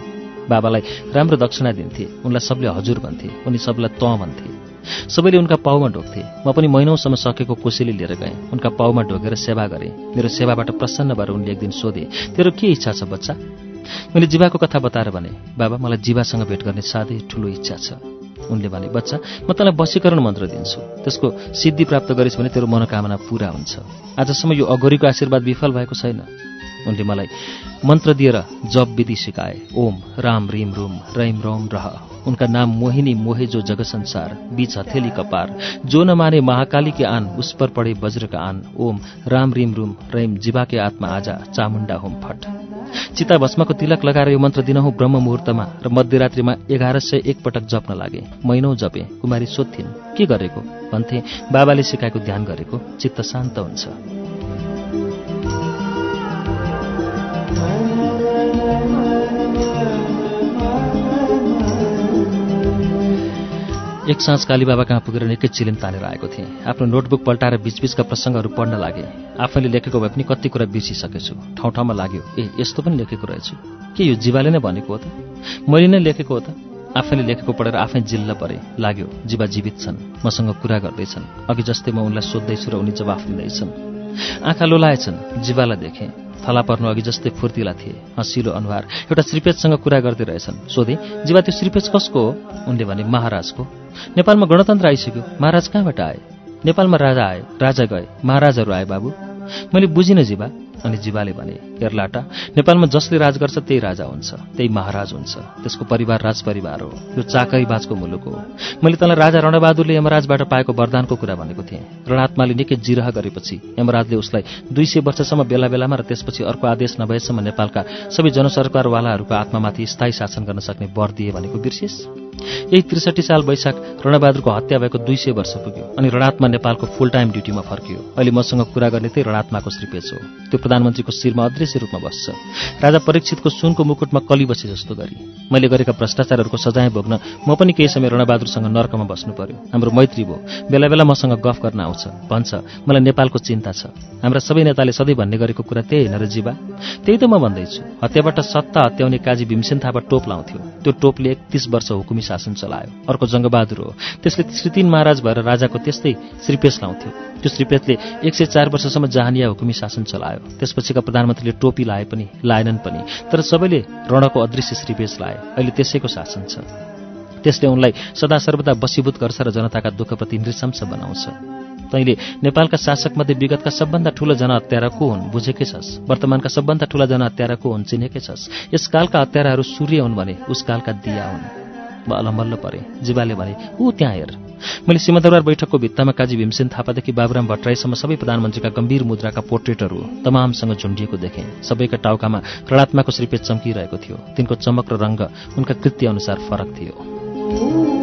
Speaker 1: बाबालाई राम्रो दक्षिणा दिन्थे। उनलाई सबले हजुर भन्थे। उनी सबलाई तँ भन्थे। सबैले उनका पाउमा ढोक्थे म पनि महिनौसम्म सकेको कोसेली लिएर गएँ। उनका पाउमा ढोकेर सेवा गरेँ। मेरो सेवाबाट प्रसन्न भएर उनले एक दिन सोधे तेरो के इच्छा छ बच्चा? मैले जीवाको कथा बताएर भने बाबा मलाई जीवासँग भेट गर्ने साह्रै ठुलो इच्छा छ। उनले भने बच्चा म तँलाई वशीकरण मन्त्र दिन्छु। त्यसको सिद्धि प्राप्त गरिस् भने तेरो मनोकामना पूरा हुन्छ। आजसम्म यो अगोरीको आशीर्वाद विफल भएको छैन। उनले मलाई मन्त्र दिएर जप विधि सिकाए। ओम राम रिम रुम रैम रोम रह। उनका नाम मोहिनी मोहे जो जग संसार बीच हथेली कपार जो न माने महाकाली के आन उस पर पड़े वज्र का आन। ओम राम रिम रुम रैम जीवा के आत्मा आजा चामुण्डा होम फट। चिता भस्माको तिलक लगाएर यो मन्त्र दिनहुँ ब्रह्म मुहुर्तमा र मध्यरात्रिमा एघार सय एकपटक जप्न लागे। महिनौ जपे कुमारी सोध्थिन् के गरेको? भन्थे बाबाले सिकाएको ध्यान गरेको चित्त शान्त हुन्छ। एक साँझ कालीबाबा कहाँ पुगेर निकै चिलिम तानेर आएको थिएँ। आफ्नो नोटबुक पल्टाएर बिचबिचका प्रसङ्गहरू पढ्न लागे। आफैले लेखेको भए पनि कति कुरा बिर्सिसकेछु। ठाउँ ठाउँमा लाग्यो ए यस्तो पनि लेखेको रहेछु। के यो जीवाले नै भनेको हो त? मैले नै लेखेको हो त? आफैले लेखेको पढेर आफै जिल्ल परे। लाग्यो जीवा जीवित छन्। मसँग कुरा गर्दैछन्। अघि जस्तै म उनलाई सोध्दैछु र उनी जवाफ दिँदैछन्। आँखा लोलाएछन् जीवालाई देखेँ। थला पर्नु अघि जस्तै फुर्तिला थिए हँसिलो अनुहार। एउटा श्रीपेजसँग कुरा गर्दै रहेछन्। सोधे जीवा त्यो श्रीपेज कसको हो? उनले भने महाराजको। नेपालमा गणतन्त्र आइसक्यो। महाराज कहाँबाट आए? नेपालमा राजा आए राजा गए महाराजहरू आए बाबु। मैले बुझिनँ जीवा अनि जीवाले भने हेर्लाटा नेपालमा जसले राज गर्छ त्यही राजा हुन्छ त्यही महाराज हुन्छ त्यसको परिवार राजपरिवार हो यो चाकरी बाजको मुलुक हो। मैले तँलाई राजा रणबहादुरले यमराजबाट पाएको वरदानको कुरा भनेको थिएँ। रणआत्माले निकै जिरह गरेपछि यमराजले उसलाई दुई सय वर्षसम्म बेला बेलामा र त्यसपछि अर्को आदेश नभएसम्म नेपालका सबै जनसरकारवालाहरूको आत्मामाथि स्थायी शासन गर्न सक्ने वर दिए भनेको बिर्सिस? यही त्रिसठी साल वैशाख रणबहादुरको हत्या भएको दुई सय वर्ष पुग्यो अनि रणआत्मा नेपालको फुल टाइम ड्युटीमा फर्कियो। अहिले मसँग कुरा गर्ने त्यही रणआत्माको श्रीपेच हो। त्यो प्रधानमन्त्रीको शिरमा अदृश्य रूपमा बस्छ। राजा परीक्षितको सुनको मुकुटमा कली बसे जस्तो गरी। मैले गरेका भ्रष्टाचारहरूको सजाय भोग्न म पनि केही समय रणबहादुरसँग नर्कमा बस्नु पर्यो। हाम्रो मैत्री भयो। बेला बेला मसँग गफ गर्न आउँछ। भन्छ मलाई नेपालको चिन्ता छ। हाम्रा सबै नेताले सधैँ भन्ने गरेको कुरा त्यही होइन र जीवा त्यही त म भन्दैछु। हत्याबाट सत्ता हत्याउने काजी भीमसेन थापा टोप लाउँथ्यो। त्यो टोपले एकतिस वर्ष हुकुमी शासन चलायो। अर्को जङ्गबहादुर हो। त्यसले श्रीतिन महाराज भएर राजाको त्यस्तै श्रीपेश लाउँथ्यो। त्यो श्रीपेशले एक सय चार वर्षसम्म जहानिया हुकुमी शासन चलायो। त्यसपछिका प्रधानमन्त्रीले टोपी लाए पनि लाएनन् पनि। तर सबैले रणको अदृश्य श्रीपेश लाए। अहिले त्यसैको शासन छ। त्यसले उनलाई सदा सर्वदा बसीभूत गर्छ र जनताका दुःखप्रति नृशंस बनाउँछ। तैँले नेपालका शासकमध्ये विगतका सबभन्दा ठूलो जनहत्यारा को हुन् बुझेकै छस्। वर्तमानका सबभन्दा ठूला जनहत्यारा को हुन् चिनेकै छस्। यस कालका हत्याराहरू सूर्य हुन् भने उस कालका दिया हुन्। म परे। जीवाले भने ऊ त्यहाँ हेर। मैले सिंहदरबार बैठकको भित्तामा काजी भीमसेन थापादेखि बाबुराम भट्टराईसम्म सबै प्रधानमन्त्रीका गम्भीर मुद्राका पोर्ट्रेटहरू तमामसँग झुन्डिएको देखेँ। सबैका टाउकामा रणात्माको श्रीपेद चम्किरहेको थियो। तिनको चमक र रङ्ग उनका कृत्य अनुसार फरक थियो।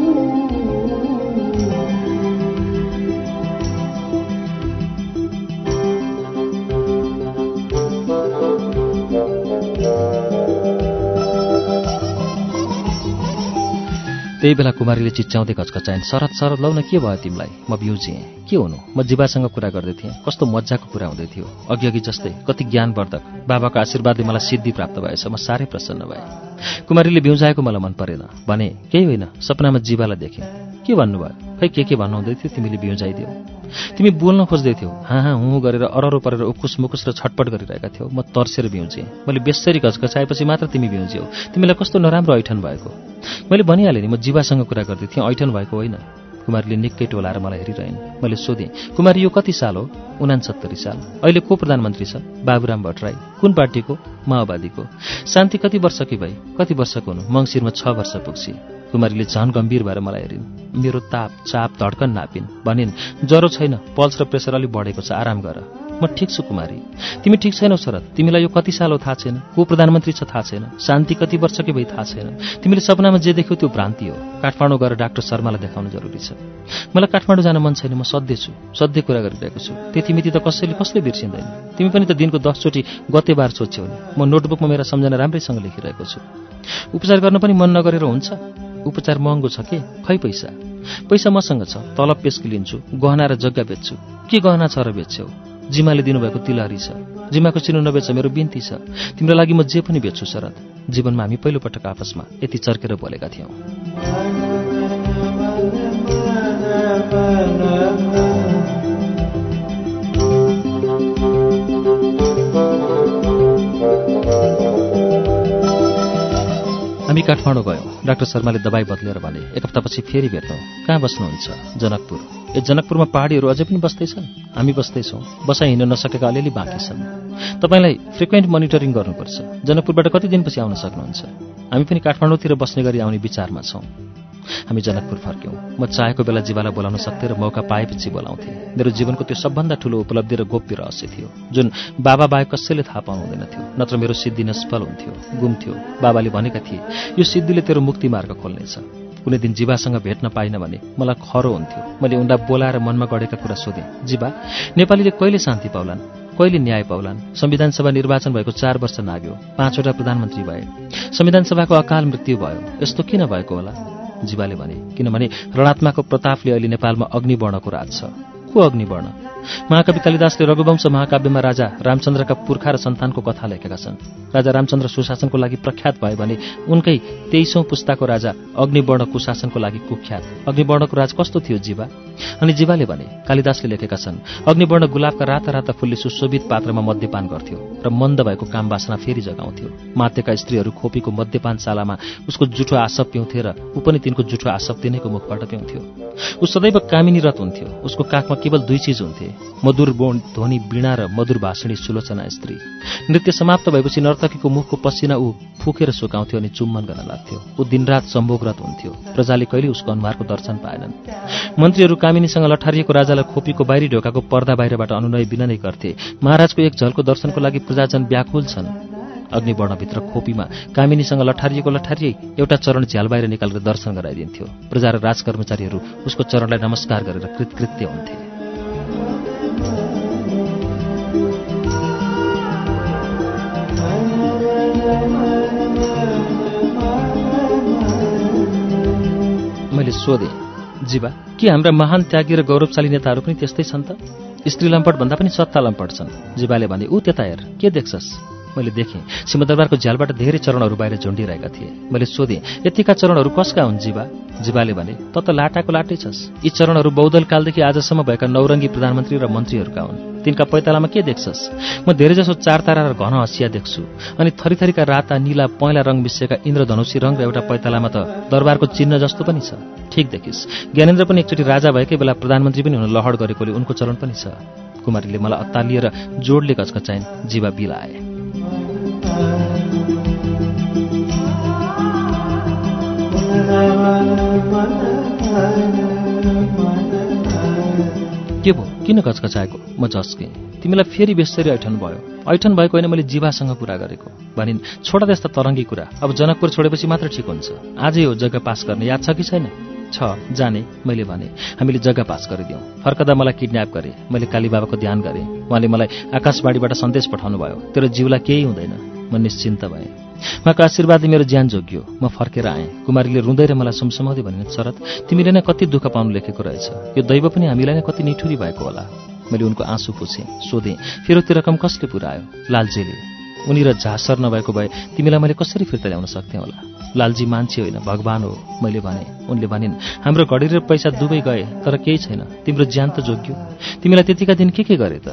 Speaker 1: त्यही बेला कुमारीले चिच्याउँदै घचघचाइन् शरद शरद लौ के भयो तिमीलाई? म बिउजिएँ के हुनु? म जीवासँग कुरा गर्दै थिएँ। कस्तो मजाको कुरा हुँदै थियो। अघि जस्तै कति ज्ञानवर्धक बाबाको आशीर्वादले मलाई सिद्धि प्राप्त भएछ म साह्रै प्रसन्न भएँ। कुमारीले बिउजाएको मलाई मन परेन। भने केही होइन सपनामा जीवालाई देखेँ। के भन्नुभयो? खै के के भन्नुहुँदै थियो तिमीले बिउजाइदियो तिमी बोल्न खोज्दै थियौ हाँ हाँ हुँ गरेर अररो परेर उकुस मुकुस र छटपट गरिरहेका थियौ। म तर्सेर बिउजेँ। मैले बेसरी घचघचाएपछि मात्र तिमी बिउज्यौ तिमीलाई कस्तो नराम्रो ऐठन भएको। मैले भनिहालेँ नि म जीवासँग कुरा गर्दै थिएँ। ऐठन भएको होइन। कुमारीले निकै टोलाएर मलाई हेरिरहेन्। मैले सोधेँ कुमारी यो कति साल हो? उनासत्तरी साल। अहिले को प्रधानमन्त्री छ? बाबुराम भट्टराई। कुन पार्टीको? माओवादीको। शान्ति कति वर्ष कि भई? कति वर्षको हुनु? मङ्सिरमा छ वर्ष पुग्छी कुमारीले झन गम्भीर भएर मलाई हेरिन्। मेरो ताप चाप धड्कन नापिन्। भनिन् ज्वरो छैन पल्स र प्रेसर अलिक बढेको छ आराम गर। म ठिक छु कुमारी। तिमी ठिक छैनौ शरद। तिमीलाई यो कति साल थाहा छैन। को प्रधानमन्त्री छ थाहा छैन। शान्ति कति वर्षकै भई थाहा छैन। तिमीले सपनामा जे देख्यौ त्यो भ्रान्ति हो। काठमाडौँ गएर डाक्टर शर्मालाई देखाउनु जरुरी छ। मलाई काठमाडौँ जान मन छैन। म सधैँ छु। सधैँ कुरा गरिरहेको छु। त्यति मिति त कसैले कसले बिर्सिँदैन। तिमी पनि त दिनको दसचोटि गते बार सोध्छौ नि। म नोटबुकमा मेरा सम्झना राम्रैसँग लेखिरहेको छु। उपचार गर्न पनि मन नगरेर हुन्छ। उपचार महँगो छ के? खै पैसा? पैसा मसँग छ तलब पेस्की लिन्छु गहना र जग्गा बेच्छु। के गहना छ र बेच्छौ? जिमाले दिनुभएको तिलहरी छ। जिमाको चिनो नबेच मेरो बिन्ती छ। तिम्रो लागि म जे पनि बेच्छु शरद। जीवनमा हामी पहिलोपटक आपसमा यति चर्केर बोलेका थियौँ। काठमाडौँ गयौँ। डाक्टर शर्माले दबाई बदलेर भने एक हप्तापछि फेरि भेट्यौँ कहाँ बस्नुहुन्छ? जनकपुर। ए जनकपुरमा पहाडीहरू अझै पनि बस्दैछन्? हामी बस्दैछौँ। बसाइ हिँड्न नसकेका अलिअलि बाँकी छन्। तपाईँलाई फ्रिक्वेन्ट मोनिटरिङ गर्नुपर्छ। जनकपुरबाट कति दिनपछि आउन सक्नुहुन्छ? हामी पनि काठमाडौँतिर बस्ने गरी आउने विचारमा छौँ। हामी जनकपुर फर्क्यौँ। म चाहेको बेला जीवालाई बोलाउन सक्थेँ र मौका पाएपछि बोलाउँथेँ। मेरो जीवनको त्यो सबभन्दा ठुलो उपलब्धि र गोप्य रहस्य थियो जुन बाबा बाहेक कसैले थाहा पाउनु हुँदैन थियो नत्र मेरो सिद्धि निष्फल हुन्थ्यो गुम्थ्यो बाबाले भनेका थिए यो सिद्धिले तेरो मुक्ति मार्ग खोल्नेछ। कुनै दिन जीवासँग भेट्न पाइनँ भने मलाई खरो हुन्थ्यो। मैले उनलाई बोलाएर मनमा गढेका कुरा सोधेँ जीवा नेपालीले कहिले शान्ति पाउलान्? कहिले न्याय पाउलान्? संविधान सभा निर्वाचन भएको चार वर्ष नाग्यो पाँचवटा प्रधानमन्त्री भए। संविधान सभाको अकाल मृत्यु भयो। यस्तो किन भएको होला? जीवाले भने। किनभने रणआत्माको प्रतापले अहिले नेपालमा अग्निवर्णको राज छ। को अग्निवर्ण? महाकवि कालिदासले रघुवंश महाकाव्यमा राजा रामचन्द्रका पुर्खा र सन्तानको कथा लेखेका छन्। राजा रामचन्द्र सुशासनको लागि प्रख्यात भयो भने उनकै तेइसौँ पुस्ताको राजा अग्निवर्ण कुशासनको लागि कुख्यात। अग्निवर्णको राज कस्तो थियो जीवा? अनि जीवाले भने कालिदासले लेखेका छन् अग्निवर्ण गुलाबका राता राता फुलले सुशोभित पात्रमा मद्यपान गर्थ्यो र मन्द भएको काम वासना फेरि जगाउँथ्यो। मातेका स्त्रीहरू खोपीको मद्यपान शालामा उसको जुठो आसप पिउँथे र ऊ पनि तिनको जुठो आसप तिनैको मुखबाट पिउँथ्यो। ऊ सदैव कामिनीरत हुन्थ्यो। उसको काखमा केवल दुई चिज हुन्थे। मधुर बोण ध्वनि वीणा र मधुर भाषणी सुलोचना स्त्री। नृत्य समाप्त भएपछि नर्तकीको मुखको पसिना ऊ फुकेर सुकाउँथ्यो अनि चुम्बन गर्न लाग्थ्यो। ऊ दिनरात सम्भोगरत हुन्थ्यो। प्रजाले कहिले उसको अनुहारको दर्शन पाएनन्। मन्त्रीहरू कामिनीसँग लठारिएको राजालाई खोपीको बाहिरी ढोकाको पर्दा बाहिरबाट अनुनय विनय गर्थे। महाराजको एक झल्को दर्शनको लागि प्रजाजन व्याकुल छन्। अग्निवर्णभित्र खोपीमा कामिनीसँग लठारिएको लठारिए एउटा चरण झ्याल बाहिर निकालेर दर्शन गराइदिन्थ्यो। प्रजा र राजकर्मचारीहरू उसको चरणलाई नमस्कार गरेर कृतकृत्य हुन्थे। मैले सोधेँ जीवा के हाम्रा महान त्यागी र गौरवशाली नेताहरू पनि त्यस्तै छन् त? स्त्री लम्पट भन्दा पनि सत्ता लम्पट छन्। जीवाले भने ऊ त्यता हेर के देख्छस्? मैले देखेँ। सिंहदरबारको झ्यालबाट धेरै चरणहरू बाहिर झुन्डिरहेका थिए। मैले सोधेँ यतिका चरणहरू कसका हुन् जीवा? जीवाले भने त त लाटाको लाटै छस्। यी चरणहरू बौद्धल कालदेखि आजसम्म भएका नौरङ्गी प्रधानमन्त्री र मन्त्रीहरूका हुन्। तिनका पैतालामा के देख्छस्? म धेरैजसो चार तारा र घन हँसिया देख्छु। अनि थरीथरीका राता निला पहेँला रङ मिसिएका इन्द्रधनुषी रङ र एउटा पैतालामा त दरबारको चिन्ह जस्तो पनि छ। ठिक देखिस्। ज्ञानेन्द्र पनि एकचोटि राजा भएकै बेला प्रधानमन्त्री पनि हुन लहड गरेकोले उनको चरण पनि छ। कुमारीले मलाई अत्तालिएर जोडले कचकचाइन् जीवा बिलाए। के भयो? किन कचकचाएको? म झस्केँ तिमीलाई फेरि बेसरी ऐठन भयो। ऐठन भएको होइन मैले जीवासँग कुरा गरेको। भनिन् छोडा त्यस्ता तरङ्गी कुरा। अब जनकपुर छोडेपछि मात्र ठिक हुन्छ। आजै हो जग्गा पास गर्ने। याद छ कि छैन? छ। जाने मैले भने। हामीले जग्गा पास गरिदिउँ फर्कदा मलाई किडन्याप गरे। मैले कालीबाबाको ध्यान गरेँ। उहाँले मलाई आकाशवाणीबाट सन्देश पठाउनु भयो तेरो जीवलाई केही हुँदैन। म निश्चिन्त भएँ। उहाँको आशीर्वादले मेरो ज्यान जोगियो। म फर्केर आएँ। कुमारीले रुँदै र मलाई सुमसुमाउँदै भनिन् शरद तिमीले नै कति दुःख पाउनु लेखेको रहेछ। यो दैव पनि हामीलाई नै कति निठुरी भएको होला। मैले उनको आँसु पुछेँ सोधेँ फेरि त्यो रकम कसले पुऱ्यायो लालजीले उनी र झासर नभएको भए तिमीलाई मैले कसरी फिर्ता ल्याउन सक्थेँ होला? लालजी मान्छे होइन भगवान हो। मैले भने उनले भनिन् हाम्रो घडी र पैसा दुवै गए तर केही छैन। तिम्रो ज्यान त जोग्यो। तिमीलाई त्यतिका दिन के के गरे त?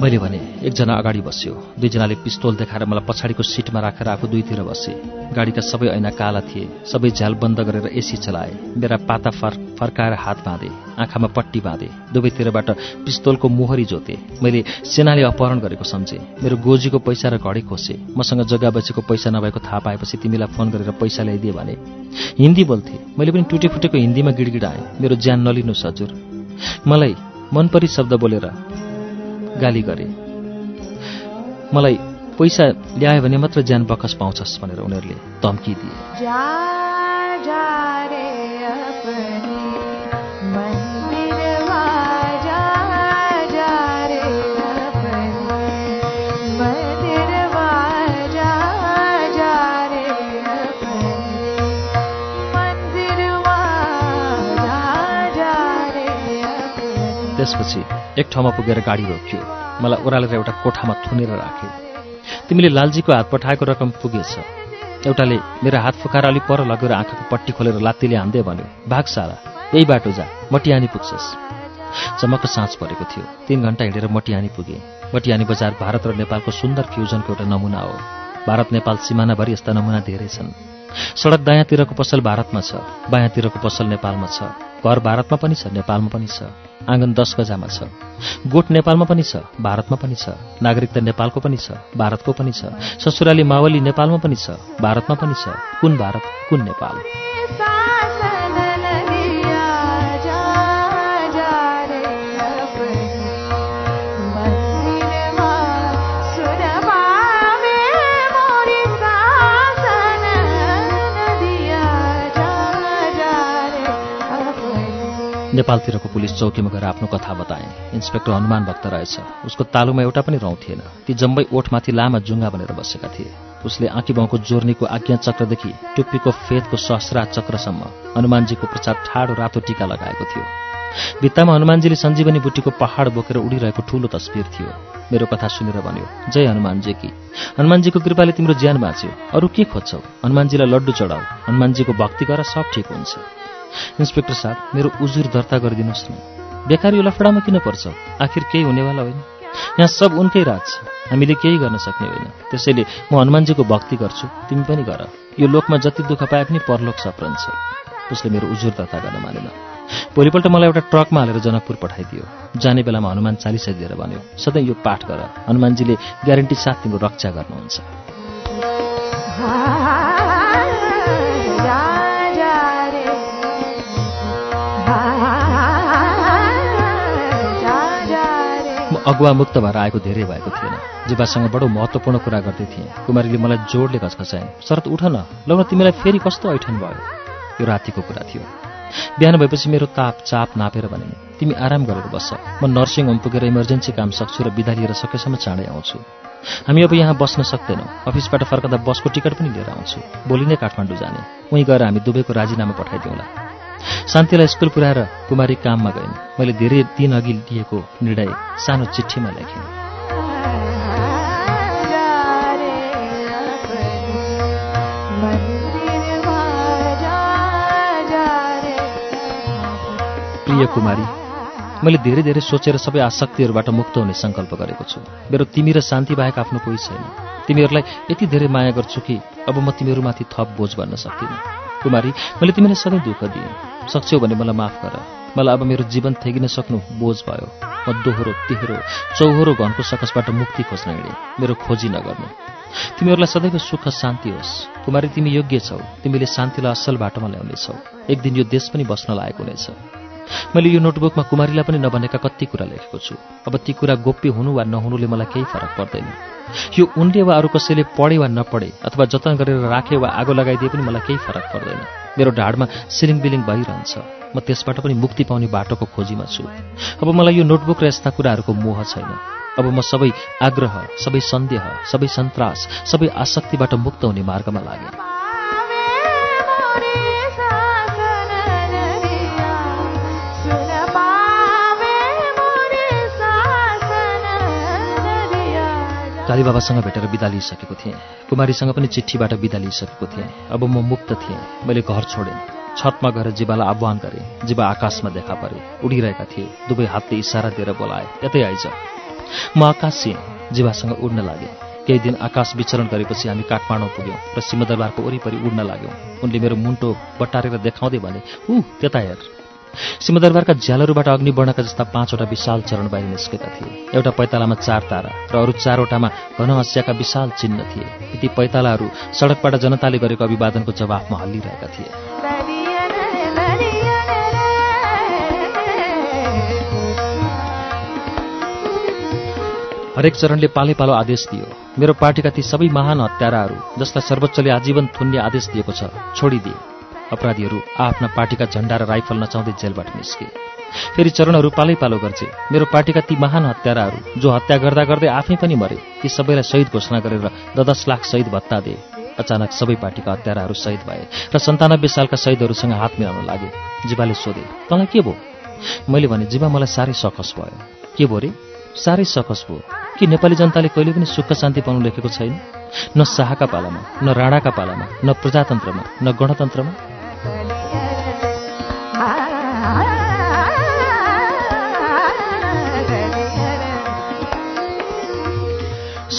Speaker 1: मैले भने एकजना अगाडि बस्यो। दुईजनाले पिस्तोल देखाएर मलाई पछाडिको सिटमा राखेर आफू दुईतिर बसे। गाडीका सबै ऐना काला थिए। सबै झ्याल बन्द गरेर एसी चलाए। मेरा पाता फर फर्काएर हात बाँधे। आँखामा पट्टी बाँधे। दुवैतिरबाट पिस्तोलको मोहरी जोते। मैले सेनाले अपहरण गरेको सम्झेँ। मेरो गोजीको पैसा र घडी खोसे। मसँग जग्गा बचेको पैसा नभएको थाहा पाएपछि तिमीलाई फोन गरेर पैसा ल्याइदिए भने। हिन्दी बोल्थे। मैले पनि टुटे फुटेको हिन्दीमा गिडगिडाएँ। मेरो ज्यान नलिनुहोस् हजुर। मलाई मनपरी शब्द बोलेर गाली गरे। मलाई पैसा ल्यायो भने मात्र ज्यान बकस पाउँछस् भनेर उनीहरूले धम्की दिए। त्यसपछि एक ठाउँमा पुगेर गाडी रोकियो। मलाई ओह्रालेर एउटा कोठामा थुनेर राखे तिमीले लालजीको हात पठाएको रकम पुगेछ। एउटाले मेरो हात फुकाएर अलिक पर लगेर आँखाको पट्टी खोलेर लात्तीले हान्दै भन्यो भाग सारा यही बाटो जा मटियानी पुग्छस्। चमक्क साँझ परेको थियो। तिन घन्टा हिँडेर मटियानी पुगे। मटियानी बजार भारत र नेपालको सुन्दर फ्युजनको एउटा नमुना हो। भारत नेपाल सिमानाभरि यस्ता नमुना धेरै छन्। सडक दायाँतिरको पसल भारतमा छ बायाँतिरको पसल नेपालमा छ घर भारतमा पनि छ नेपालमा पनि छ आँगन दस गजामा छ गोठ नेपालमा पनि छ भारतमा पनि छ नागरिकता नेपालको पनि छ भारतको पनि छ ससुराली मावली नेपालमा पनि छ भारतमा पनि छ कुन भारत कुन नेपाल। नेपालतिरको पुलिस चौकीमा गएर आफ्नो कथा बताए। इन्सपेक्टर हनुमान भक्त रहेछ। उसको तालुमा एउटा पनि रौँ थिएन। ती जम्बै ओठमाथि लामा जुङ्गा बनेर बसेका थिए। उसले आँखी बाउको जोर्नीको आज्ञा चक्रदेखि टुप्पीको फेदको सहस्रा चक्रसम्म हनुमानजीको प्रचार ठाडो रातो टीका लगाएको थियो। भित्तामा हनुमानजीले सञ्जीवनी बुट्टीको पहाड बोकेर उडिरहेको ठूलो तस्विर थियो। मेरो कथा सुनेर भन्यो जय हनुमानजी की। हनुमानजीको कृपाले तिम्रो ज्यान बाँच्यो। अरू के खोज्छौ? हनुमानजीलाई लड्डु चढाऊ। हनुमानजीको भक्ति गर सब ठिक हुन्छ। इन्सपेक्टर साहब मेरो उजुर दर्ता गरिदिनुहोस् न। बेकार यो लफडामा किन पर्छ? आखिर केही हुनेवाला होइन। यहाँ सब उनकै राज छ। हामीले केही गर्न सक्ने होइन। त्यसैले म हनुमानजीको भक्ति गर्छु। तिमी पनि गर। यो लोकमा जति दुःख पाए पनि परलोक सप्रन्छ उसले मेरो उजुर दर्ता गर्न मानेन। भोलिपल्ट मलाई एउटा ट्रकमा हालेर जनकपुर पठाइदियो। जाने बेलामा हनुमान चालिसा दिएर भन्यो सधैँ यो पाठ गर। हनुमानजीले ग्यारेन्टी साथ तिम्रो रक्षा गर्नुहुन्छ। अगुवा मुक्त भएर आएको धेरै भएको थिएन। जीवासँग बडो महत्त्वपूर्ण कुरा गर्दै थिएँ। कुमारीले मलाई जोडले घचघचाइन् शरत उठ न। लौ तिमीलाई फेरि कस्तो ऐठन भयो? यो रातिको कुरा थियो। बिहान भएपछि मेरो ताप चाप नापेर भने तिमी आराम गरेर बस्छ म नर्सिङ होम पुगेर इमर्जेन्सी काम सक्छु र बिदा लिएर सकेसम्म चाँडै आउँछु। हामी अब यहाँ बस्न सक्दैनौँ। अफिसबाट फर्कँदा बसको टिकट पनि लिएर आउँछु। भोलि नै काठमाडौँ जाने। उहीँ गएर हामी दुवैको राजीनामा पठाइदिउँला। शान्तिलाई स्कुल पुऱ्याएर कुमारी काममा गइन्। मैले धेरै दिन अघि लिएको निर्णय सानो चिठीमा लेखेँ। प्रिय कुमारी मैले धेरै धेरै सोचेर सबै आसक्तिहरूबाट मुक्त हुने सङ्कल्प गरेको छु। मेरो तिमी र शान्ति बाहेक आफ्नो कोही छैन। तिमीहरूलाई यति धेरै माया गर्छु कि अब म तिमीहरूमाथि थप बोझ बन्न सक्दिनँ। कुमारी मैले तिमीलाई सधैँ दुःख दिएँ। सक्छौ भने मलाई माफ गर। मलाई अब मेरो जीवन थेगिन सक्नु बोझ भयो। म दोहोरो तिहोरो चौहोरो घनको सकसबाट मुक्ति खोज्न हिँडेँ। मेरो खोजी नगर्नु। तिमीहरूलाई सदैव सुख शान्ति होस्। कुमारी तिमी योग्य छौ। तिमीले शान्तिलाई असल बाटोमा ल्याउनेछौ। एक दिन यो देश पनि बस्न लायक हुनेछ। मैले यो नोटबुकमा कुमारीलाई पनि नभनेका कति कुरा लेखेको छु। अब ती कुरा गोप्य हुनु वा नहुनुले मलाई केही फरक पर्दैन। यो उनले वा अरू कसैले पढे वा नपढे अथवा जतन गरेर राखे वा आगो लगाइदिए पनि मलाई केही फरक पर्दैन। मेरो ढाडमा सिलिङ बिलिङ भइरहन्छ। म त्यसबाट पनि मुक्ति पाउने बाटोको खोजीमा छु। अब मलाई यो नोटबुक र यस्ता कुराहरूको मोह छैन। अब म सबै आग्रह सबै सन्देह सबै सन्तास सबै आसक्तिबाट मुक्त हुने मार्गमा लागेँ। कालीबाबासँग भेटेर बिदा लिइसकेको थिएँ। कुमारीसँग पनि चिठीबाट बिदा लिइसकेको थिएँ। अब म मुक्त थिएँ। मैले घर छोडेँ। छतमा गएर जीवालाई आह्वान गरेँ। जीवा आकाशमा देखा परे। उडिरहेका थिए। दुवै हातले इसारा दिएर बोलाए यतै आइज। म आकाश थिएँ जीवासँग उड्न लागेँ। केही दिन आकाश विचरण गरेपछि हामी काठमाडौँ पुग्यौँ र सिंहदरबारको वरिपरि उड्न लाग्यौँ। उनले मेरो मुन्टो बटारेर देखाउँदै भने ऊ त्यता हेर। सिंहदरबारका झ्यालहरूबाट अग्निवर्णका जस्ता पाँचवटा विशाल चरण बाहिर निस्केका थिए। एउटा पैतालामा चार तारा र अरू चारवटामा घन हस्याका विशाल चिन्ह थिए। ती पैतालाहरू सडकबाट जनताले गरेको अभिवादनको जवाफमा हल्लिरहेका थिए। हरेक चरणले पालै पालो आदेश दियो। मेरो पार्टीका ती सबै महान हत्याराहरू जसलाई सर्वोच्चले आजीवन थुन्ने आदेश दिएको छ छोडिदिए। अपराधीहरू आफ्ना पार्टीका झण्डा र राइफल नचाउँदै जेलबाट निस्के। फेरि चरणहरू पालै पालो गर्छे मेरो पार्टीका ती महान हत्याराहरू जो हत्या गर्दा गर्दै आफै पनि मरे ती सबैलाई शहीद घोषणा गरेर दस लाख शहीद भत्ता दिए। अचानक सबै पार्टीका हत्याराहरू शहीद भए र सन्तानब्बे सालका शहीदहरूसँग हात मिलाउन लागे। जीवाले सोधे तँलाई के भयो? मैले भने जीवा मलाई साह्रै सकस भयो। के भयो रे? साह्रै सकस भयो कि नेपाली जनताले कहिले पनि सुख शान्ति पाउनु लेखेको छैन? न शाहका पालामा न राणाका पालामा न प्रजातन्त्रमा न गणतन्त्रमा।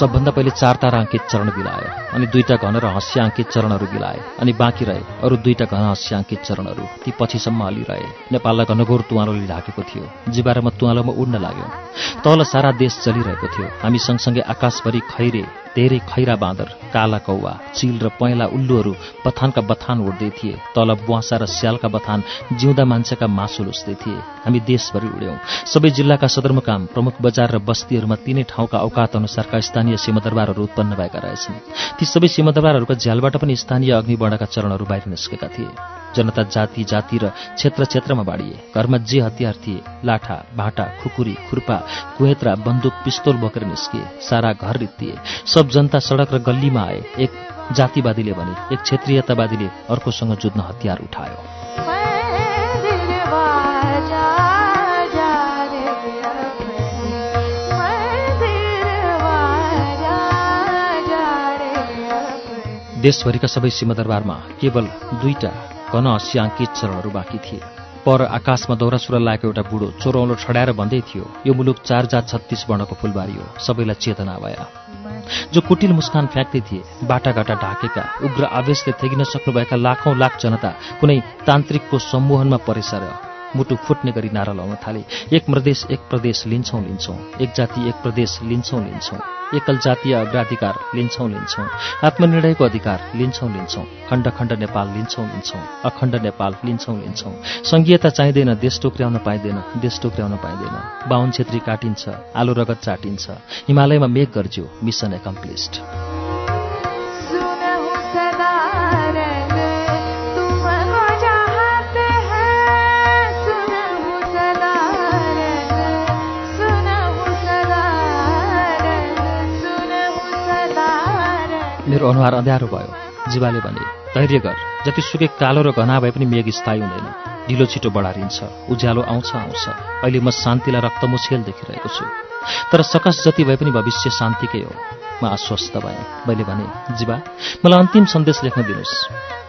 Speaker 1: सबभन्दा पहिले चार तारा अङ्कित चरण बिलायो अनि दुईटा घन र हँस्य अङ्कित चरणहरू बिलाए अनि बाँकी रहे अरू दुईटा घन हँस्य अङ्कित चरणहरू ती पछिसम्म हलिरहे। नेपाललाई घनघोर तुवालोले ढाकेको थियो। जीवा र म तुवालोमा उड्न लाग्यौँ। तल सारा देश चलिरहेको थियो। हामी सँगसँगै आकाशभरि खैरे धेरै खैरा बाँदर काला कौवा चिल र पहेँला उल्लुहरू बथानका बथान उड्दै थिए। तल बुवासा र स्यालका बथान जिउँदा मान्छेका मासु लुस्दै थिए। हामी देशभरि उड्यौँ। सबै जिल्लाका सदरमुकाम प्रमुख बजार र बस्तीहरूमा तिनै ठाउँका औकात अनुसारका स्थानीय सीमादरबारहरू उत्पन्न भएका रहेछन्। ती सबै सीमादरबारहरूका झ्यालबाट पनि स्थानीय अग्निवर्णका चरणहरू बाहिर निस्केका थिए। जनता जाति जाति र क्षेत्र क्षेत्रमा बाँडिए। घरमा जे हतियार थिए लाठा भाटा खुकुरी खुर्पा कुहेत्रा बन्दुक पिस्तोल बोकेर निस्किए। सारा घर रित्तिए। सब जनता सडक र गल्लीमा आए। एक जातिवादीले भने एक क्षेत्रीयतावादीले अर्कोसँग जुझ्न हतियार उठायो। देशभरिका सबै सीमादरबारमा केवल दुईटा घन हस्याङ्कित चरणहरू बाँकी थिए। पर आकाशमा दौरा सुरुवाल लागेको एउटा बुढो चोरौलो छड्याएर भन्दै थियो यो मुलुक चार जात छत्तिस वर्णको फुलबारी हो सबैलाई चेतना भया जो कुटिल मुस्कान फ्याँक्दै थिए बाटाघाटा ढाकेका उग्र आवेशले थेगिन सक्नुभएका लाखौं लाख जनता कुनै तान्त्रिकको सम्मोहनमा परेसर मुटु फुट्ने गरी नारा लाउन थाले। एक प्रदेश एक प्रदेश लिन्छौँ लिन्छौँ। एक जाति एक प्रदेश लिन्छौँ लिन्छौँ। एकल जातीय अग्राधिकार लिन्छौँ लिन्छौँ। आत्मनिर्णयको अधिकार लिन्छौँ लिन्छौँ। खण्ड खण्ड नेपाल लिन्छौँ लिन्छौँ। अखण्ड नेपाल लिन्छौँ लिन्छौँ। सङ्घीयता चाहिँदैन देश टोक्र्याउन पाइँदैन देश टोक्र्याउन पाइँदैन। बाहुन छेत्री काटिन्छ आलु रगत चाटिन्छ। हिमालयमा मेघ गर्ज्यो मिसन एकम्प्लिस्ड मेरो अनुहार अँध्यारो भयो। जीवाले भने धैर्य गर जतिसुकै कालो र घना भए पनि मेघ स्थायी हुँदैन। ढिलो छिटो बढारिन्छ उज्यालो आउँछ आउँछ। अहिले म शान्तिलाई रक्तमुछेल देखिरहेको छु। तर सकस जति भए पनि भविष्य शान्तिकै हो। म आश्वस्त भएँ। मैले भने जीवा मलाई अन्तिम सन्देश लेख्न दिनुहोस्।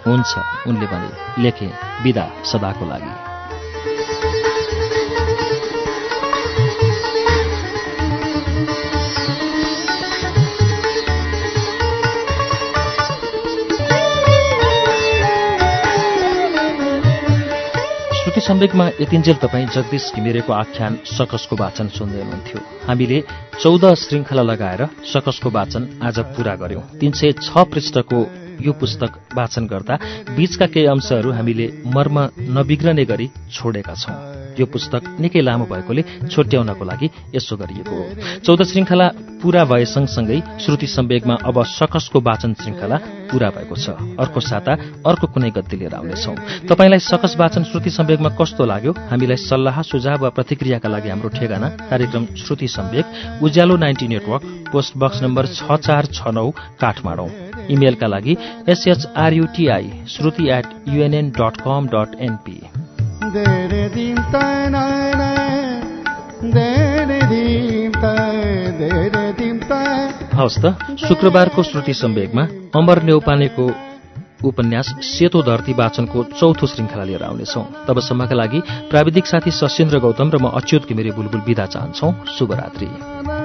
Speaker 1: हुन्छ उनले भने लेखेँ। विदा सदाको लागि। सम्वेकमा यतिन्जेल तपाईँ जगदीश घिमिरेको आख्यान सकसको वाचन सुन्दै हुनुहुन्थ्यो हामीले चौध श्रृङ्खला लगाएर सकसको वाचन आज पूरा गर्यौं। तीन सय छ पृष्ठको यो पुस्तक वाचन गर्दा बीचका केही अंशहरू हामीले मर्म नबिग्रने गरी छोडेका छौं। यो पुस्तक निकै लामो भएकोले छोट्याउनको लागि यसो गरिएको हो। चौध श्रृङ्खला पूरा भए सँगसँगै श्रुति सम्वेगमा अब सकसको वाचन श्रृङ्खला पूरा भएको छ। अर्को साता अर्को कुनै गद्दी लिएर आउनेछौ। तपाईँलाई सकस वाचन श्रुति सम्वेगमा कस्तो लाग्यो? हामीलाई सल्लाह सुझाव वा प्रतिक्रियाका लागि हाम्रो ठेगाना कार्यक्रम Shruti Samveg Ujyaalo ninety network post box number छ चार छ नौ काठमाडौँ। इमेलका लागि S H R U T I Shruti at UNN dot com dot NP हवस् त शुक्रबारको श्रुति सम्वेगमा अमर नेौपानेको उपन्यास सेतो धरती वाचनको चौथो श्रृङ्खला लिएर आउनेछौ। तबसम्मका लागि प्राविधिक साथी सशेन्द्र गौतम र म अच्युत घिमिरे बुलबुल विदा चाहन्छौ। शुभरात्री।